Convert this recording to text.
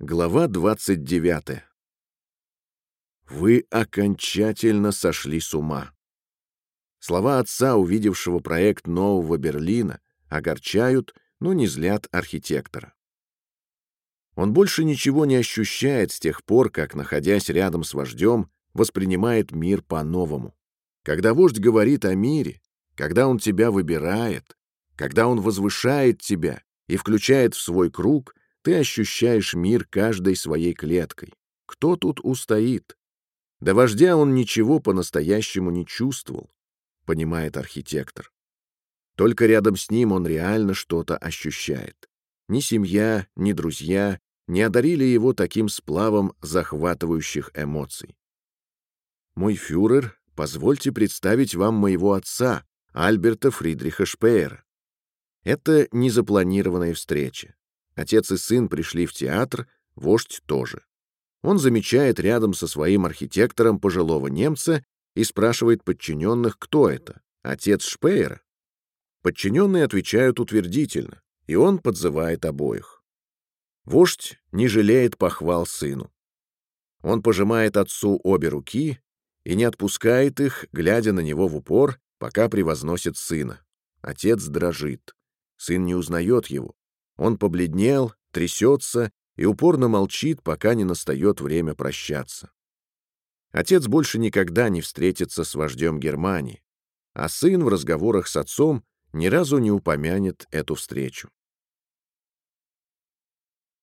Глава 29. Вы окончательно сошли с ума. Слова отца, увидевшего проект Нового Берлина, огорчают, но не злят архитектора. Он больше ничего не ощущает с тех пор, как, находясь рядом с вождем, воспринимает мир по-новому. Когда вождь говорит о мире, когда он тебя выбирает, когда он возвышает тебя и включает в свой круг, ты ощущаешь мир каждой своей клеткой. Кто тут устоит? До вождя он ничего по-настоящему не чувствовал, понимает архитектор. Только рядом с ним он реально что-то ощущает. Ни семья, ни друзья не одарили его таким сплавом захватывающих эмоций. «Мой фюрер, позвольте представить вам моего отца, Альберта Фридриха Шпеера. Это незапланированная встреча. Отец и сын пришли в театр, вождь тоже. Он замечает рядом со своим архитектором пожилого немца и спрашивает подчиненных, кто это, отец Шпеера. Подчиненные отвечают утвердительно, и он подзывает обоих. Вождь не жалеет похвал сыну. Он пожимает отцу обе руки и не отпускает их, глядя на него в упор, пока превозносит сына. Отец дрожит. Сын не узнает его. Он побледнел, трясется и упорно молчит, пока не настает время прощаться. Отец больше никогда не встретится с вождем Германии, а сын в разговорах с отцом ни разу не упомянет эту встречу.